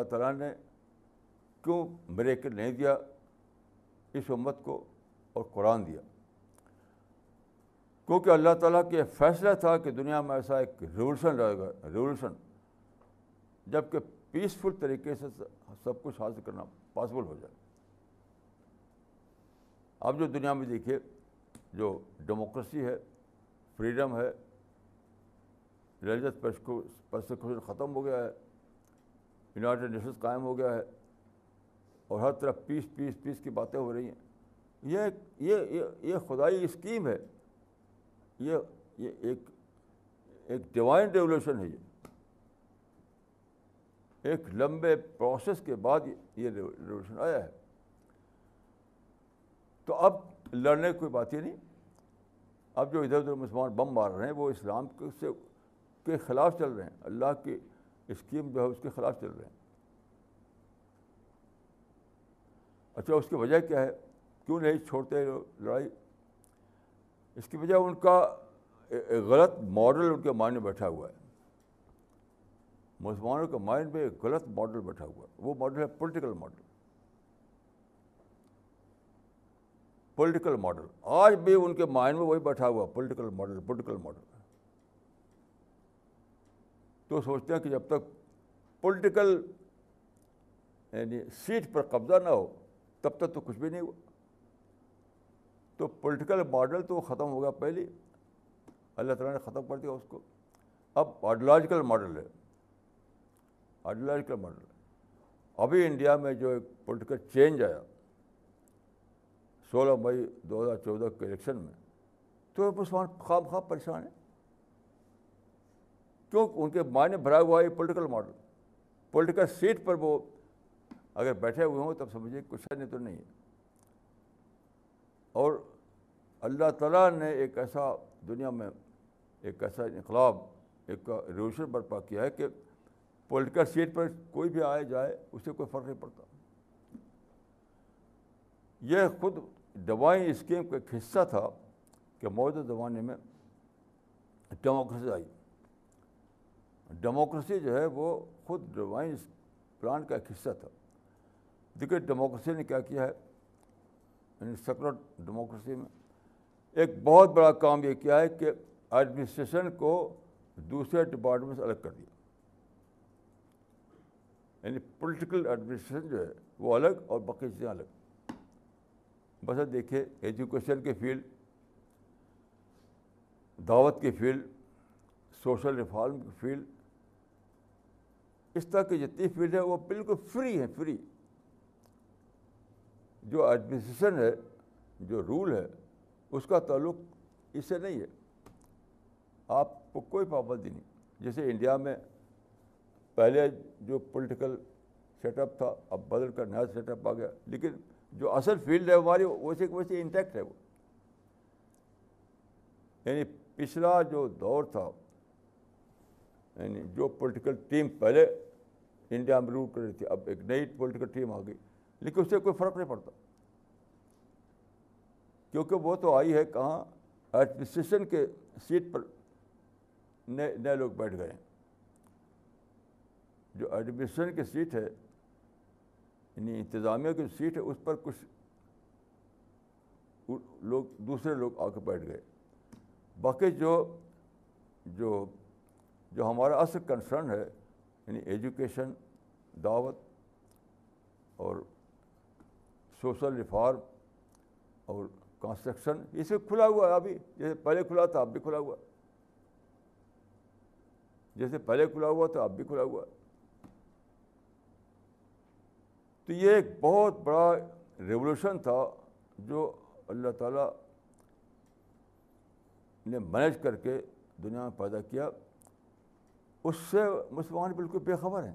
اللہ تعالیٰ نے کیوں میریکل نہیں دیا اس امت کو اور قرآن دیا؟ کیونکہ اللہ تعالیٰ کے فیصلہ تھا کہ دنیا میں ایسا ایک ریولوشن رہے گا ریولوشن جبکہ پیسفل طریقے سے سب کچھ حاصل کرنا پاسبل ہو جائے۔ اب جو دنیا میں دیکھیے، جو ڈیموکریسی ہے فریڈم ہے ریلیجس پرسیکوشن ختم ہو گیا ہے۔ یونائٹیڈ نیشنز قائم ہو گیا ہے اور ہر طرف پیس پیس پیس کی باتیں ہو رہی ہیں۔ یہ یہ یہ خدائی اسکیم ہے۔ یہ یہ ایک ایک ڈیوائن ریولیوشن ہے یہ۔ ایک لمبے پروسیس کے بعد یہ ریولیوشن آیا ہے۔ تو اب لڑنے کی کوئی بات ہی نہیں۔ اب جو ادھر ادھر مسلمان بم مار رہے ہیں، وہ اسلام سے، کے خلاف چل رہے ہیں۔ اللہ کی اسکیم جو ہے اس کے خلاف چل رہے ہیں۔ اچھا اس کی وجہ کیا ہے؟ کیوں نہیں چھوڑتے لڑائی؟ اس کی وجہ ان کا غلط ماڈل ان کے مائنڈ میں بیٹھا ہوا ہے۔ مسلمانوں کے مائنڈ میں ایک غلط ماڈل بیٹھا ہوا ہے۔ وہ ماڈل ہے پولیٹیکل ماڈل پولیٹیکل ماڈل آج بھی ان کے مائنڈ میں وہی بیٹھا ہوا پولیٹیکل ماڈل پولیٹیکل ماڈل تو سوچتے ہیں کہ جب تک پولیٹیکل یعنی سیٹ پر قبضہ نہ ہو، تب تک تو کچھ بھی نہیں ہوا۔ تو پولیٹیکل ماڈل تو ختم ہوگا پہلے اللہ تعالیٰ نے ختم کر دیا اس کو۔ اب آئیڈیولوجیکل ماڈل ہے۔ آئیڈیولوجیکل ماڈل ابھی انڈیا میں جو ایک پولیٹیکل چینج آیا، سولہ مئی دو ہزار چودہ کے الیکشن میں، تو مسلمان خواب خواب پریشان ہیں۔ کیوں ان کے معنی بھرا ہوا ہے پولیٹیکل ماڈل پولیٹیکل سیٹ پر وہ اگر بیٹھے ہوئے ہوں تب سمجھیے کچھ نہیں تو نہیں ہے۔ اور اللہ تعالیٰ نے ایک ایسا دنیا میں ایک ایسا انقلاب، ایک ریولیوشن برپا کیا ہے کہ پولیٹیکل سیٹ پر کوئی بھی آئے جائے اس سے کوئی فرق نہیں پڑتا۔ یہ خود ڈوائن اسکیم کا ایک حصہ تھا کہ موجودہ زمانے میں ڈیموکریسی آئی۔ ڈیموکریسی جو ہے وہ خود ڈوائن پلان کا ایک حصہ تھا۔ دیکھیے، ڈیموکریسی نے کیا کیا ہے؟ یعنی سیکولر ڈیموکریسی میں ایک بہت بڑا کام یہ کیا ہے کہ ایڈمنسٹریشن کو دوسرے ڈپارٹمنٹ سے الگ کر دیا۔ یعنی پولیٹیکل ایڈمنسٹریشن جو ہے وہ الگ اور باقی چیزیں الگ۔ بس دیکھیے، ایجوکیشن کے فیلڈ، دعوت کی فیلڈ سوشل ریفارم کی فیلڈ، اس طرح کی جتنی فیلڈ ہے وہ بالکل فری ہے فری۔ جو ایڈمنسٹریشن ہے، جو رول ہے، اس کا تعلق اس سے نہیں ہے۔ آپ کو کوئی پابندی نہیں۔ جیسے انڈیا میں پہلے جو پولیٹیکل سیٹ اپ تھا، اب بدل کر نیا سیٹ اپ آ گیا۔ لیکن جو اصل فیلڈ ہے، ہماری ویسے ویسے انٹیکٹ ہے وہ۔ یعنی پچھلا جو دور تھا یعنی جو پولیٹیکل ٹیم پہلے انڈیا میں رول کر رہی تھی، اب ایک نئی پولیٹیکل ٹیم آ گئی لیکن اس سے کوئی فرق نہیں پڑتا۔ کیونکہ وہ تو آئی ہے کہاں؟ ایڈمنسٹریشن کے سیٹ پر نئے نئے لوگ بیٹھ گئے ہیں۔ جو ایڈمنسٹریشن کی سیٹ ہے یعنی انتظامیہ کی سیٹ ہے، اس پر کچھ لوگ، دوسرے لوگ آ کے بیٹھ گئے۔ باقی جو جو جو ہمارا اصل کنسرن ہے یعنی ایجوکیشن دعوت اور سوشل ریفارم اور کنسٹرکشن یہ سب کھلا ہوا ہے ابھی۔ جیسے پہلے کھلا تھا، اب بھی کھلا ہوا۔ جیسے پہلے کھلا ہوا تھا، اب بھی کھلا ہوا۔ تو یہ ایک بہت بڑا ریولیوشن تھا جو اللہ تعالیٰ نے مینج کر کے دنیا میں پیدا کیا۔ اس سے مسلمان بالکل بے خبر ہیں۔